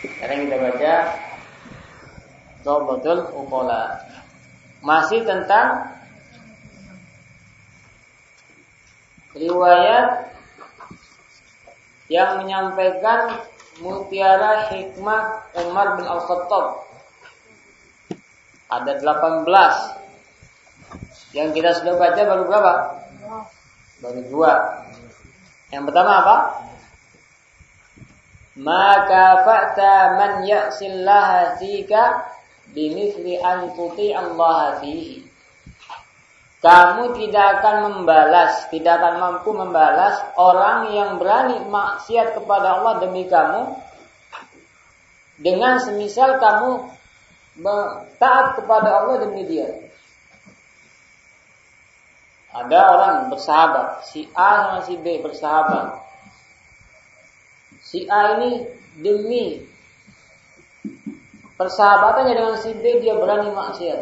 Sekarang kita baca Dobatul Ukola. Masih tentang riwayat yang menyampaikan mutiara hikmah Umar bin Al-Khattab. Ada 18. Yang kita sudah baca baru berapa? Baru dua. Yang pertama apa? Maka fa'ta man ya'sillaha fika bimithli an Allah fihi. Kamu tidak akan membalas, tidak akan mampu membalas orang yang berani maksiat kepada Allah demi kamu dengan semisal kamu taat kepada Allah demi dia. Ada orang bersahabat, si A sama si B bersahabat. Si A ini demi persahabatannya dengan si B dia berani maksiat.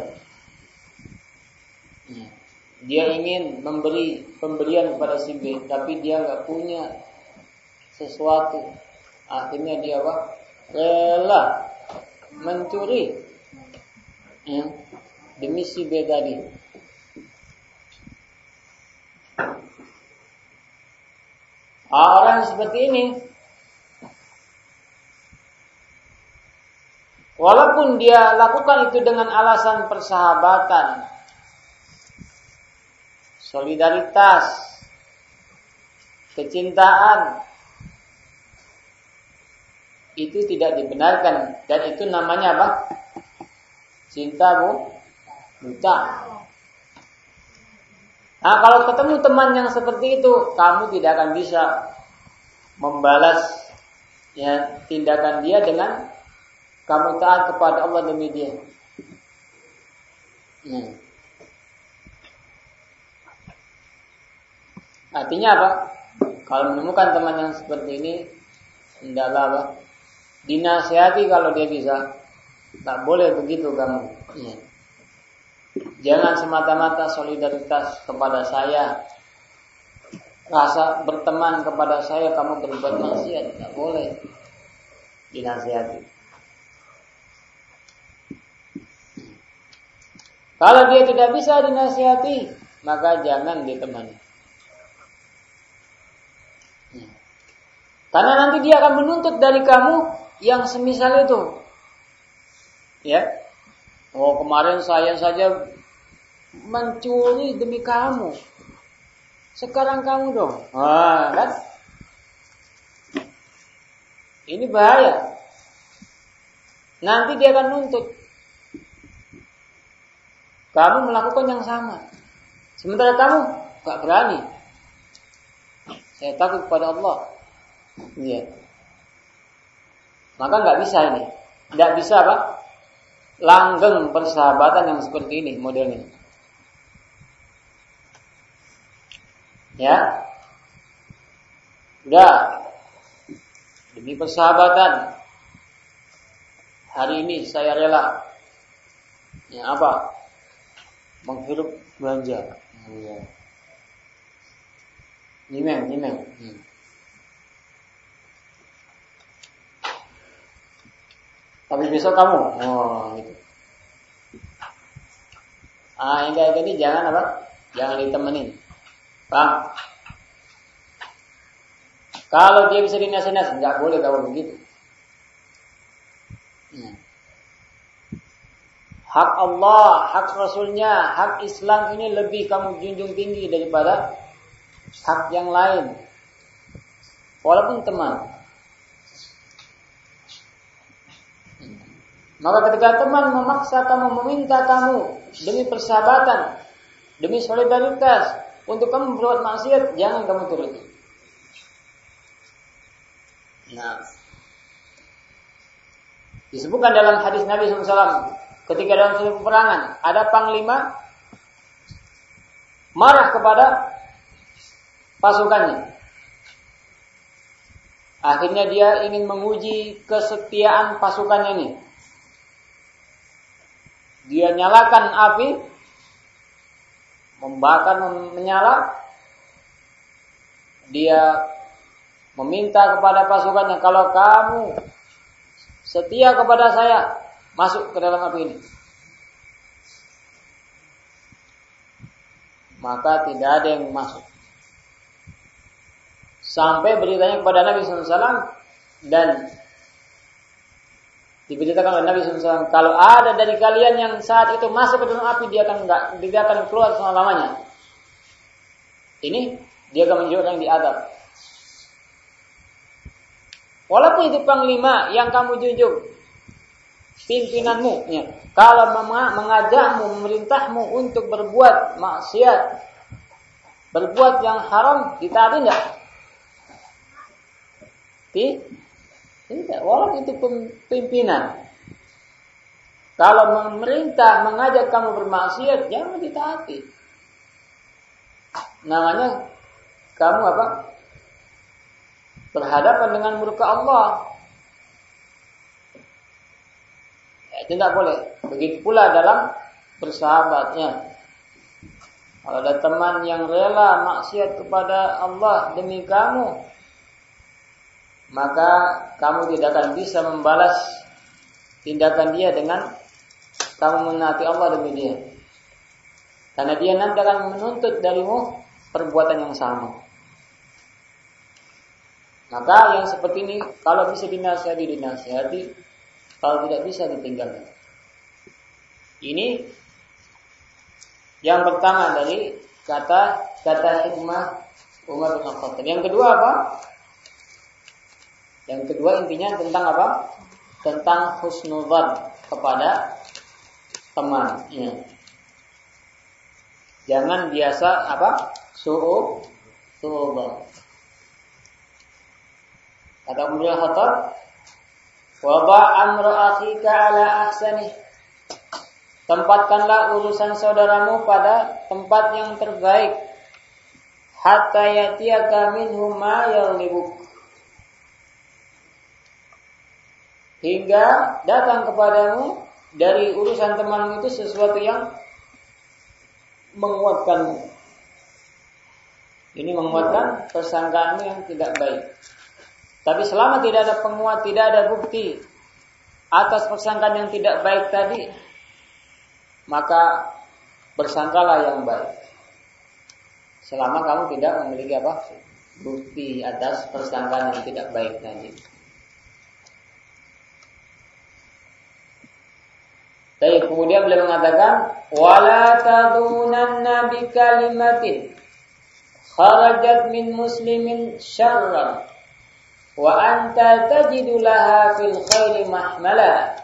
Dia ingin memberi pemberian kepada si B tapi dia nggak punya sesuatu. Akhirnya dia apa? Rela mencuri. Ya, demi si B tadi. Orang seperti ini walaupun dia lakukan itu dengan alasan persahabatan solidaritas, kecintaan itu tidak dibenarkan dan itu namanya apa? Cinta bu, buta. Nah kalau ketemu teman yang seperti itu, kamu tidak akan bisa membalas ya tindakan dia dengan kamu taat kepada Allah demi dia. Hmm. Artinya apa? Kalau menemukan teman yang seperti ini, hendaklah apa? Dinasihati kalau dia bisa. Tak boleh begitu kamu. Ya. Jangan semata-mata solidaritas kepada saya. Rasa berteman kepada saya kamu berbuat maksiat. Tak boleh. Dinasihati. Kalau dia tidak bisa dinasihati, maka jangan ditemani. Karena nanti dia akan menuntut dari kamu yang semisal itu. Ya. Oh, kemarin saya saja mencuri demi kamu. Sekarang kamu dong. Ah, kan? Ini bahaya. Nanti dia akan nuntut. Kamu melakukan yang sama. Sementara kamu gak berani. Saya takut kepada Allah. Iya. Maka nggak bisa ini. Nggak bisa apa? Langgeng persahabatan yang seperti ini modelnya. Ya. Udah. Demi persahabatan. Hari ini saya rela. Ya apa? Menghirup belanja. Ya. Nyimeng, nyimeng. Hmm. Tapi besok kamu, oh gitu. Ah, yang kayak gini jangan apa? Jangan ditemenin. Bang. Kalau dia bisa dinasihat, nggak boleh kalau begitu. Hak Allah, hak Rasulnya, hak Islam ini lebih kamu junjung tinggi daripada hak yang lain. Walaupun teman. Maka ketika teman memaksa kamu, meminta kamu demi persahabatan, demi solidaritas untuk kamu berbuat maksiat, jangan kamu turuti. Nah, disebutkan dalam hadis Nabi SAW ketika dalam suatu peperangan ada panglima marah kepada pasukannya. Akhirnya dia ingin menguji kesetiaan pasukannya ini dia nyalakan api, membakar menyala, dia meminta kepada pasukannya kalau kamu setia kepada saya, masuk ke dalam api ini. Maka tidak ada yang masuk. Sampai beritanya kepada Nabi SAW dan diberitakan oleh Nabi SAW kalau ada dari kalian yang saat itu masuk ke dalam api dia akan enggak dia akan keluar selama lamanya. Ini dia akan menunjukkan yang di adab. Walaupun itu panglima yang kamu junjung, pimpinanmu, ya. kalau mengajakmu, memerintahmu untuk berbuat maksiat, berbuat yang haram, ditaati enggak? Tidak, walaupun itu pimpinan. Kalau memerintah mengajak kamu bermaksiat, jangan ditaati. Namanya kamu apa? Berhadapan dengan murka Allah. Ya, tidak boleh. Begitu pula dalam bersahabatnya. Kalau ada teman yang rela maksiat kepada Allah demi kamu, maka kamu tidak akan bisa membalas tindakan dia dengan kamu menaati Allah demi dia. Karena dia nanti akan menuntut darimu perbuatan yang sama. Maka yang seperti ini kalau bisa dinasihati dinasihati, kalau tidak bisa ditinggalkan. Ini yang pertama dari kata kata hikmah Umar bin Khattab. Yang kedua apa? Yang kedua intinya tentang apa? Tentang husnudzan kepada teman. Ya. Jangan biasa apa? Su'u su'u Kata Umar bin Khattab, "Wada' amra ala ahsani." Tempatkanlah urusan saudaramu pada tempat yang terbaik hatta yatiyaka minhu ma yaghlibuk. Hingga datang kepadamu dari urusan temanmu itu sesuatu yang menguatkanmu. Ini menguatkan persangkaanmu yang tidak baik. Tapi selama tidak ada penguat, tidak ada bukti atas persangkaan yang tidak baik tadi, maka bersangkalah yang baik. Selama kamu tidak memiliki apa? Bukti atas persangkaan yang tidak baik tadi. Tapi kemudian beliau mengatakan, "Wala tadunanna bi kalimatin kharajat min muslimin syarran wa anta tajidu fil khairi mahmala."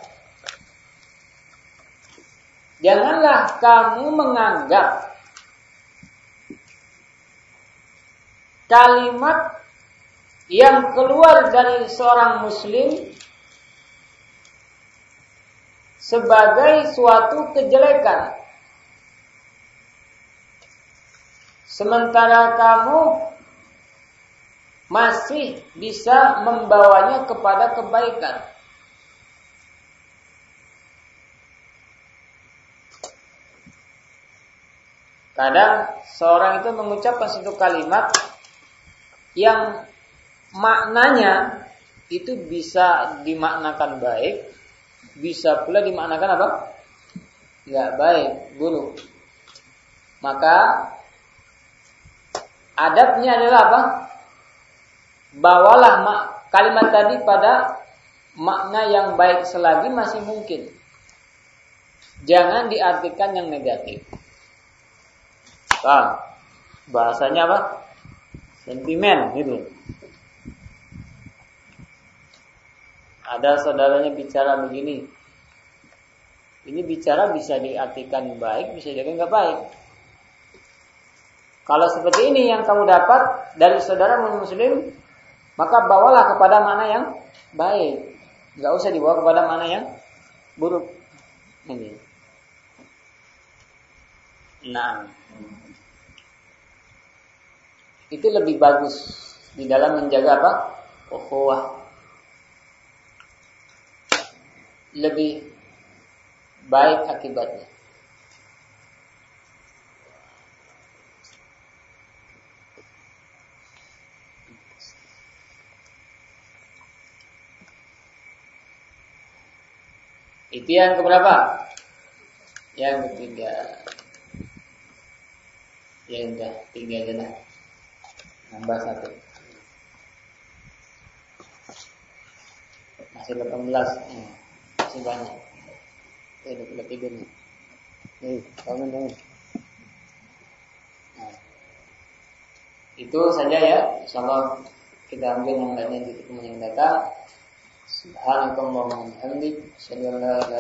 Janganlah kamu menganggap kalimat yang keluar dari seorang muslim sebagai suatu kejelekan. Sementara kamu masih bisa membawanya kepada kebaikan. Kadang seorang itu mengucapkan satu kalimat yang maknanya itu bisa dimaknakan baik, bisa pula dimaknakan apa? Enggak baik, buruk. Maka adabnya adalah apa? Bawalah kalimat tadi pada makna yang baik selagi masih mungkin. Jangan diartikan yang negatif. Paham? Bahasanya apa? Sentimen gitu. Ada saudaranya bicara begini. Ini bicara bisa diartikan baik, bisa jadi nggak baik. Kalau seperti ini yang kamu dapat dari saudara muslim, maka bawalah kepada mana yang baik. Nggak usah dibawa kepada mana yang buruk. Ini. Nah, itu lebih bagus di dalam menjaga apa? Ukhuwah lebih baik akibatnya. Itu yang keberapa? Yang ketiga. Ya udah, tiga aja lah. Nambah satu. Masih 18. Hmm. Masih banyak. Udah tidur nih. Nih, bangun bangun. Nah. Itu saja ya. Insyaallah kita ambil yang lainnya di pertemuan yang datang. सिद्धानकम मम हन्दी शनिवार